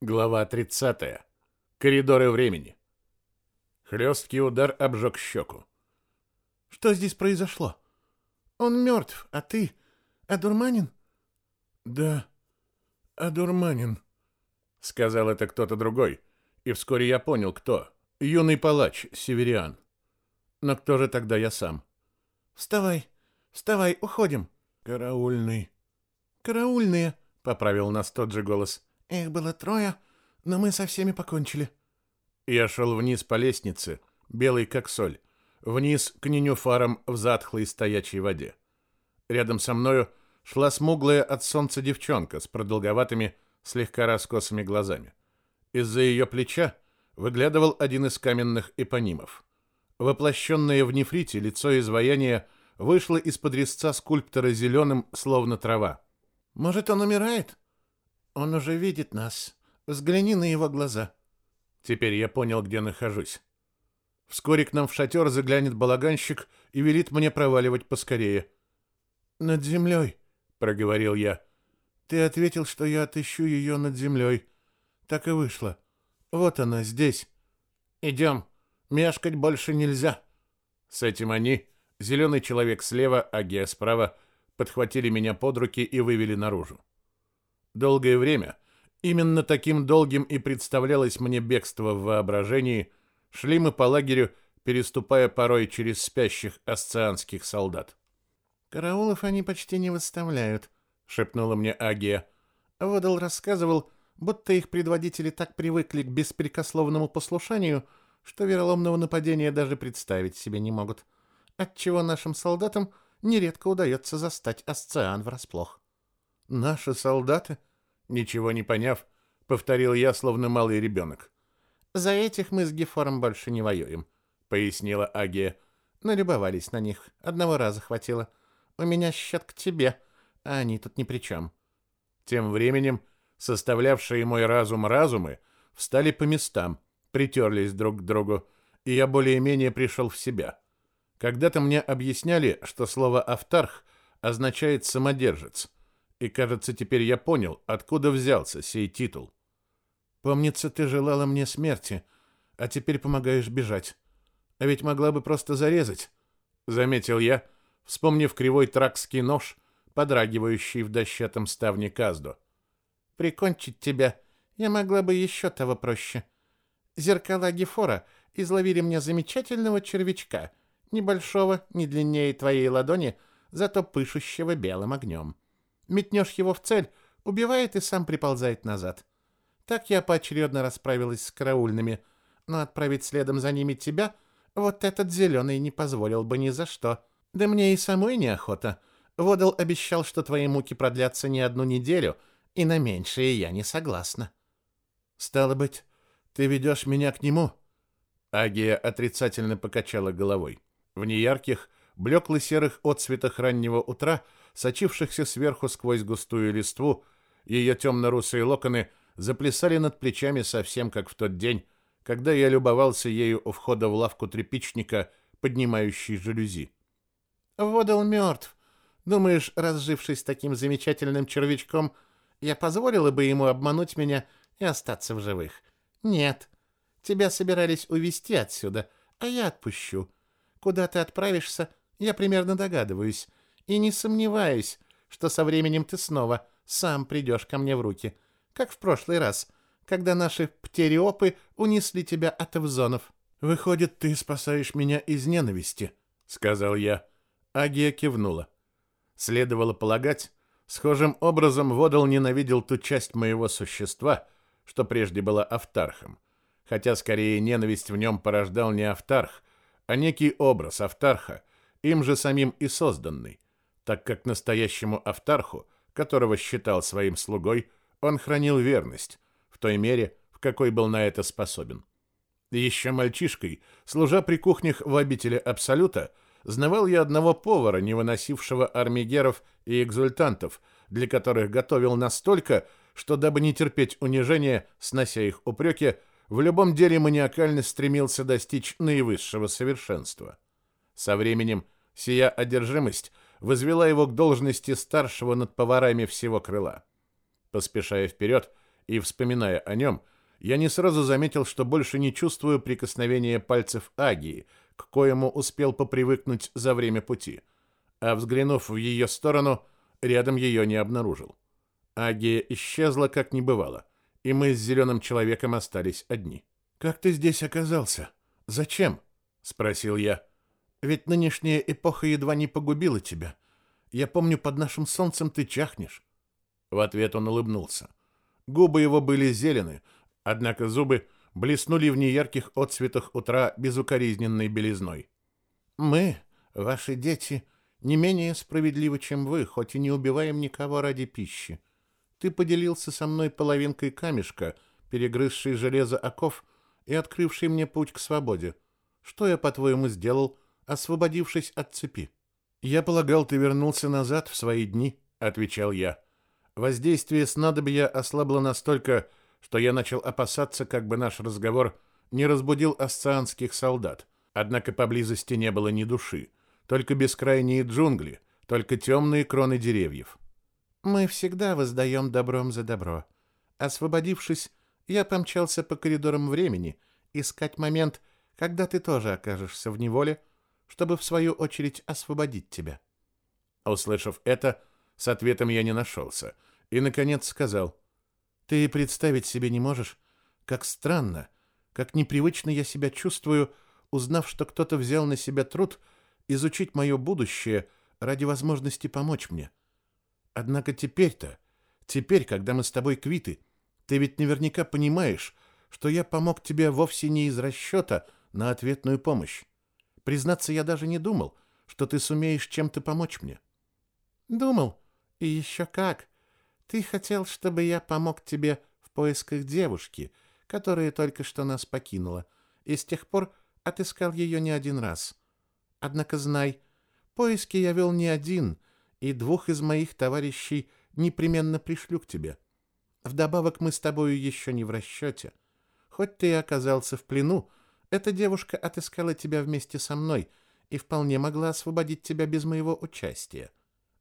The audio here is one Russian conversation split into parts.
Глава 30. Коридоры времени. Хлесткий удар обжег щеку. Что здесь произошло? Он мертв, а ты одурманен? Да, одурманен, сказал это кто-то другой, и вскоре я понял, кто. Юный палач, Севериан. Но кто же тогда я сам? Вставай, вставай, уходим. Караульный. Караульные, поправил нас тот же голос. Их было трое, но мы со всеми покончили. Я шел вниз по лестнице, белый как соль, вниз к ненюфарам в затхлой стоячей воде. Рядом со мною шла смуглая от солнца девчонка с продолговатыми, слегка раскосыми глазами. Из-за ее плеча выглядывал один из каменных эпонимов. Воплощенное в нефрите лицо изваяния вышло из-под резца скульптора зеленым, словно трава. «Может, он умирает?» Он уже видит нас. Взгляни на его глаза. Теперь я понял, где нахожусь. Вскоре к нам в шатер заглянет балаганщик и велит мне проваливать поскорее. «Над землей», — проговорил я. «Ты ответил, что я отыщу ее над землей. Так и вышло. Вот она, здесь. Идем. Мешкать больше нельзя». С этим они, зеленый человек слева, а Гея справа, подхватили меня под руки и вывели наружу. Долгое время, именно таким долгим и представлялось мне бегство в воображении, шли мы по лагерю, переступая порой через спящих асцианских солдат. «Караулов они почти не выставляют», — шепнула мне Агия. Водол рассказывал, будто их предводители так привыкли к беспрекословному послушанию, что вероломного нападения даже представить себе не могут, отчего нашим солдатам нередко удается застать Асциан врасплох. «Наши солдаты?» Ничего не поняв, повторил я, словно малый ребенок. «За этих мы с Гефором больше не воюем», — пояснила Агия. «Налюбовались на них. Одного раза хватило. У меня счет к тебе, а они тут ни при чем». Тем временем составлявшие мой разум разумы встали по местам, притерлись друг к другу, и я более-менее пришел в себя. Когда-то мне объясняли, что слово «автарх» означает «самодержец», и, кажется, теперь я понял, откуда взялся сей титул. Помнится, ты желала мне смерти, а теперь помогаешь бежать. А ведь могла бы просто зарезать, заметил я, вспомнив кривой тракский нож, подрагивающий в дощатом ставне Казду. Прикончить тебя я могла бы еще того проще. Зеркала Гефора изловили мне замечательного червячка, небольшого, не длиннее твоей ладони, зато пышущего белым огнем. Метнешь его в цель, убивает и сам приползает назад. Так я поочередно расправилась с караульными, но отправить следом за ними тебя вот этот зеленый не позволил бы ни за что. Да мне и самой неохота. Водал обещал, что твои муки продлятся не одну неделю, и на меньшее я не согласна. Стало быть, ты ведешь меня к нему? Агия отрицательно покачала головой. В неярких, блекло-серых отцветах раннего утра — сочившихся сверху сквозь густую листву, ее темно-русые локоны заплясали над плечами совсем как в тот день, когда я любовался ею у входа в лавку тряпичника, поднимающей жалюзи. «Водал мертв. Думаешь, разжившись таким замечательным червячком, я позволила бы ему обмануть меня и остаться в живых? Нет. Тебя собирались увезти отсюда, а я отпущу. Куда ты отправишься, я примерно догадываюсь, и не сомневаюсь, что со временем ты снова сам придешь ко мне в руки, как в прошлый раз, когда наши птериопы унесли тебя от эвзонов. Выходит, ты спасаешь меня из ненависти, сказал я. Агия кивнула. Следовало полагать, схожим образом Водол ненавидел ту часть моего существа, что прежде была автархом, хотя скорее ненависть в нем порождал не автарх, а некий образ автарха, им же самим и созданный, так как настоящему автарху, которого считал своим слугой, он хранил верность в той мере, в какой был на это способен. Еще мальчишкой, служа при кухнях в обители Абсолюта, знавал я одного повара, не выносившего армигеров и экзультантов, для которых готовил настолько, что, дабы не терпеть унижения, снося их упреки, в любом деле маниакально стремился достичь наивысшего совершенства. Со временем сия одержимость возвела его к должности старшего над поварами всего крыла. Поспешая вперед и вспоминая о нем, я не сразу заметил, что больше не чувствую прикосновения пальцев Агии, к коему успел попривыкнуть за время пути, а взглянув в ее сторону, рядом ее не обнаружил. Агия исчезла, как не бывало, и мы с зеленым человеком остались одни. «Как ты здесь оказался? Зачем?» — спросил я. «Ведь нынешняя эпоха едва не погубила тебя. Я помню, под нашим солнцем ты чахнешь». В ответ он улыбнулся. Губы его были зелены, однако зубы блеснули в неярких отсветах утра безукоризненной белизной. «Мы, ваши дети, не менее справедливы, чем вы, хоть и не убиваем никого ради пищи. Ты поделился со мной половинкой камешка, перегрызший железо оков и открывший мне путь к свободе. Что я, по-твоему, сделал, освободившись от цепи? Я полагал, ты вернулся назад в свои дни, отвечал я. Воздействие снадобья ослабло настолько, что я начал опасаться, как бы наш разговор не разбудил асцианских солдат. Однако поблизости не было ни души, только бескрайние джунгли, только темные кроны деревьев. Мы всегда воздаем добром за добро. Освободившись, я помчался по коридорам времени, искать момент, когда ты тоже окажешься в неволе, чтобы в свою очередь освободить тебя. Услышав это, с ответом я не нашелся, и наконец сказал: "Ты представить себе не можешь, как странно, как непривычно я себя чувствую, узнав, что кто-то взял на себя труд изучить мое будущее ради возможности помочь мне. Однако теперь-то, теперь, когда мы с тобой квиты, ты ведь наверняка понимаешь, что я помог тебе вовсе не из расчета на ответную помощь. Признаться, я даже не думал, что ты сумеешь чем-то помочь мне. Думал, и еще как. Ты хотел, чтобы я помог тебе в поисках девушки, которая только что нас покинула, и с тех пор отыскал ее не один раз. Однако знай, поиски я вел не один — и двух из моих товарищей непременно пришлю к тебе. Вдобавок мы с тобою еще не в расчете. Хоть ты и оказался в плену, эта девушка отыскала тебя вместе со мной и вполне могла освободить тебя без моего участия.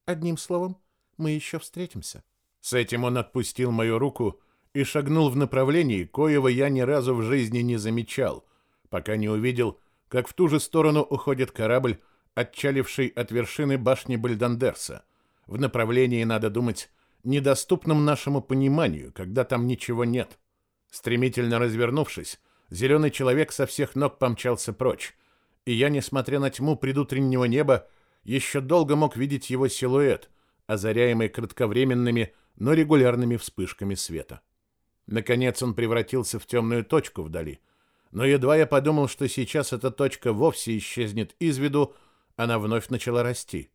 Одним словом, мы еще встретимся». С этим он отпустил мою руку и шагнул в направлении, коего я ни разу в жизни не замечал, пока не увидел, как в ту же сторону уходит корабль, отчаливший от вершины башни Бальдандерса, в направлении, надо думать, недоступном нашему пониманию, когда там ничего нет. Стремительно развернувшись, зеленый человек со всех ног помчался прочь, и я, несмотря на тьму предутреннего неба, еще долго мог видеть его силуэт, озаряемый кратковременными, но регулярными вспышками света. Наконец он превратился в темную точку вдали, но едва я подумал, что сейчас эта точка вовсе исчезнет из виду, она вновь начала расти.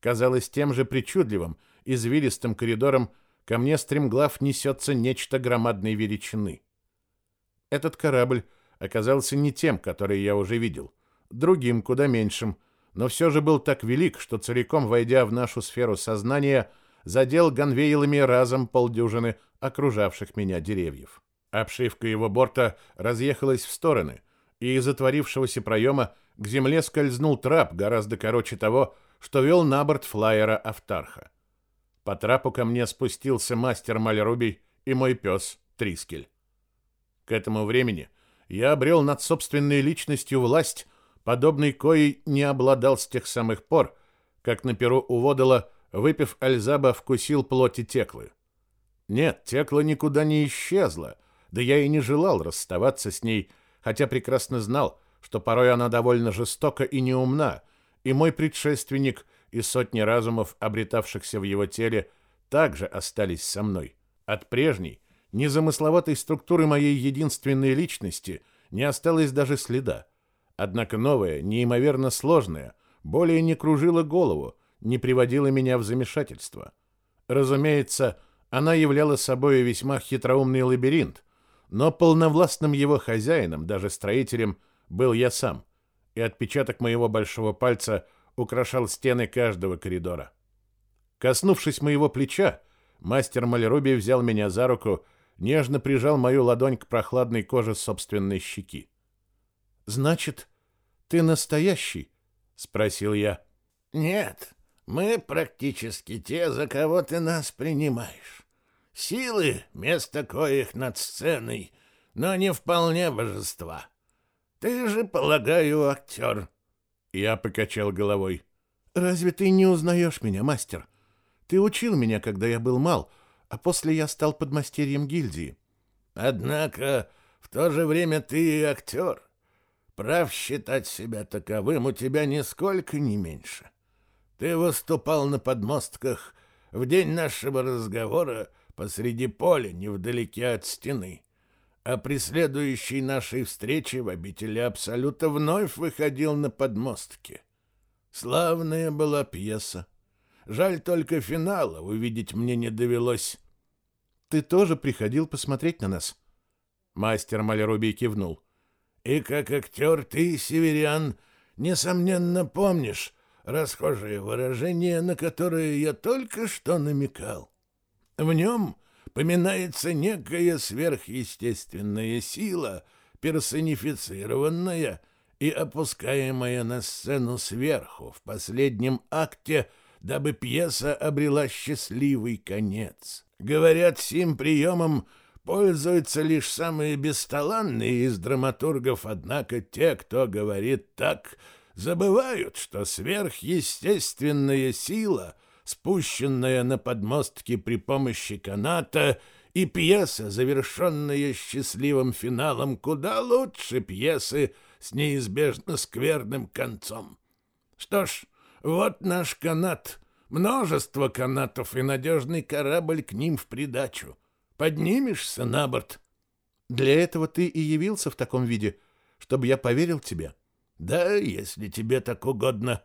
Казалось, тем же причудливым, извилистым коридором ко мне стремглав несется нечто громадной величины. Этот корабль оказался не тем, который я уже видел, другим, куда меньшим, но все же был так велик, что целиком войдя в нашу сферу сознания, задел ганвейлами разом полдюжины окружавших меня деревьев. Обшивка его борта разъехалась в стороны, и из отворившегося проема к земле скользнул трап гораздо короче того, что вел на борт флайера Автарха. По трапу ко мне спустился мастер Мальрубий и мой пес Трискель. К этому времени я обрел над собственной личностью власть, подобной коей не обладал с тех самых пор, как на перу у выпив Альзаба, вкусил плоти Теклы. Нет, Текла никуда не исчезла, да я и не желал расставаться с ней, хотя прекрасно знал, что порой она довольно жестока и неумна, и мой предшественник и сотни разумов, обретавшихся в его теле, также остались со мной. От прежней, незамысловатой структуры моей единственной личности не осталось даже следа. Однако новая, неимоверно сложная, более не кружила голову, не приводила меня в замешательство. Разумеется, она являла собой весьма хитроумный лабиринт, но полновластным его хозяином, даже строителем, был я сам, и отпечаток моего большого пальца украшал стены каждого коридора. Коснувшись моего плеча, мастер Малеруби взял меня за руку, нежно прижал мою ладонь к прохладной коже собственной щеки. «Значит, ты настоящий?» — спросил я. «Нет, мы практически те, за кого ты нас принимаешь. Силы, место коих над сценой, но не вполне божества. Ты же, полагаю, актер. Я покачал головой. Разве ты не узнаешь меня, мастер? Ты учил меня, когда я был мал, а после я стал подмастерьем гильдии. Однако в то же время ты и актер. Прав считать себя таковым у тебя нисколько не меньше. Ты выступал на подмостках в день нашего разговора посреди поля, невдалеке от стены. А при следующей нашей встрече в обители Абсолюта вновь выходил на подмостки. Славная была пьеса. Жаль только финала увидеть мне не довелось. Ты тоже приходил посмотреть на нас? Мастер Малярубий кивнул. И как актер ты, северян, несомненно помнишь расхожее выражение, на которое я только что намекал. В нем поминается некая сверхъестественная сила, персонифицированная и опускаемая на сцену сверху в последнем акте — дабы пьеса обрела счастливый конец. Говорят, сим приемом пользуются лишь самые бесталанные из драматургов, однако те, кто говорит так, забывают, что сверхъестественная сила, спущенная на подмостки при помощи каната, и пьеса, завершенная счастливым финалом, куда лучше пьесы с неизбежно скверным концом. Что ж, вот наш канат. Множество канатов и надежный корабль к ним в придачу. Поднимешься на борт. Для этого ты и явился в таком виде, чтобы я поверил тебе. Да, если тебе так угодно.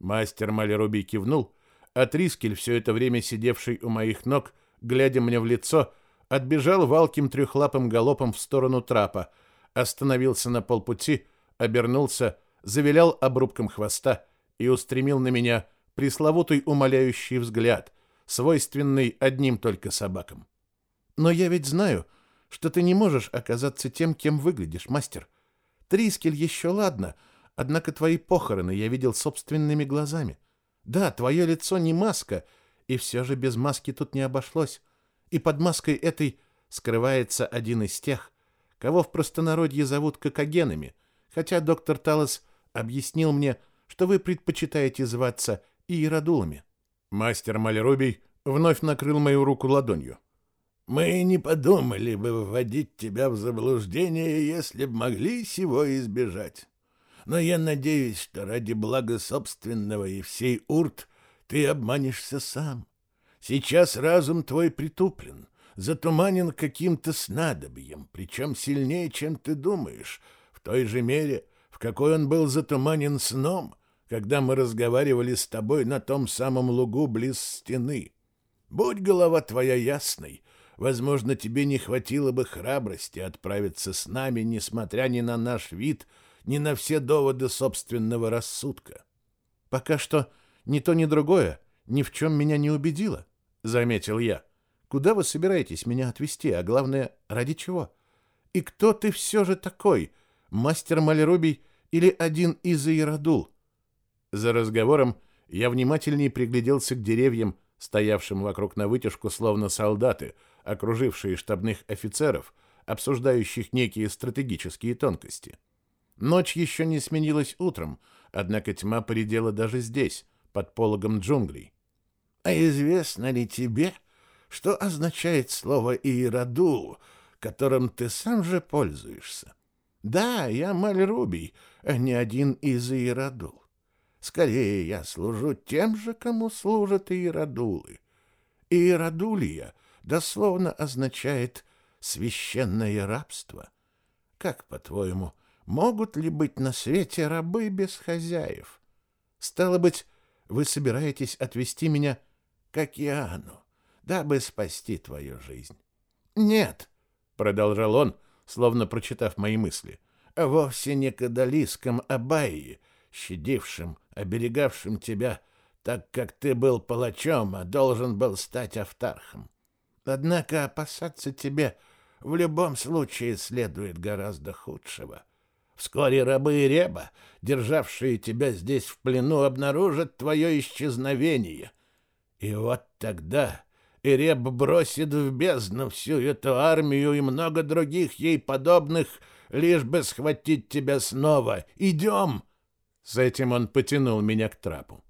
Мастер Малеруби кивнул, а Трискель, все это время сидевший у моих ног, глядя мне в лицо, отбежал валким трехлапым галопом в сторону трапа, остановился на полпути, обернулся, завилял обрубком хвоста и устремил на меня пресловутый умоляющий взгляд, свойственный одним только собакам. Но я ведь знаю, что ты не можешь оказаться тем, кем выглядишь, мастер. Трискель еще ладно, однако твои похороны я видел собственными глазами. Да, твое лицо не маска, и все же без маски тут не обошлось. И под маской этой скрывается один из тех, кого в простонародье зовут кокогенами, хотя доктор Талос объяснил мне, что вы предпочитаете зваться иеродулами. Мастер Малерубий вновь накрыл мою руку ладонью. Мы не подумали бы вводить тебя в заблуждение, если б могли сего избежать. Но я надеюсь, что ради блага собственного и всей урт ты обманешься сам. Сейчас разум твой притуплен, затуманен каким-то снадобьем, причем сильнее, чем ты думаешь, в той же мере, в какой он был затуманен сном, когда мы разговаривали с тобой на том самом лугу близ стены. Будь голова твоя ясной, возможно, тебе не хватило бы храбрости отправиться с нами, несмотря ни на наш вид, ни на все доводы собственного рассудка. Пока что ни то, ни другое ни в чем меня не убедило, — заметил я. Куда вы собираетесь меня отвезти, а главное, ради чего? И кто ты все же такой, мастер Малерубий или один из Иеродул? За разговором я внимательнее пригляделся к деревьям, стоявшим вокруг на вытяжку, словно солдаты, окружившие штабных офицеров, обсуждающих некие стратегические тонкости. Ночь еще не сменилась утром, однако тьма поредела даже здесь, под пологом джунглей. «А известно ли тебе, что означает слово «иеродул», которым ты сам же пользуешься?» «Да, я Мальрубий, а не один из иеродул. Скорее я служу тем же, кому служат иеродулы. Иеродулия дословно означает «священное рабство». Как, по-твоему, могут ли быть на свете рабы без хозяев? Стало быть, вы собираетесь отвести меня к океану, дабы спасти твою жизнь? Нет, — продолжал он, словно прочитав мои мысли, — вовсе не к Адалискам Абайи, щадившим оберегавшим тебя, так как ты был палачом, а должен был стать автархом. Однако опасаться тебе в любом случае следует гораздо худшего. Вскоре рабы и Реба, державшие тебя здесь в плену, обнаружат твое исчезновение. И вот тогда и Реб бросит в бездну всю эту армию и много других ей подобных, лишь бы схватить тебя снова. Идем!» С этим он потянул меня к трапу.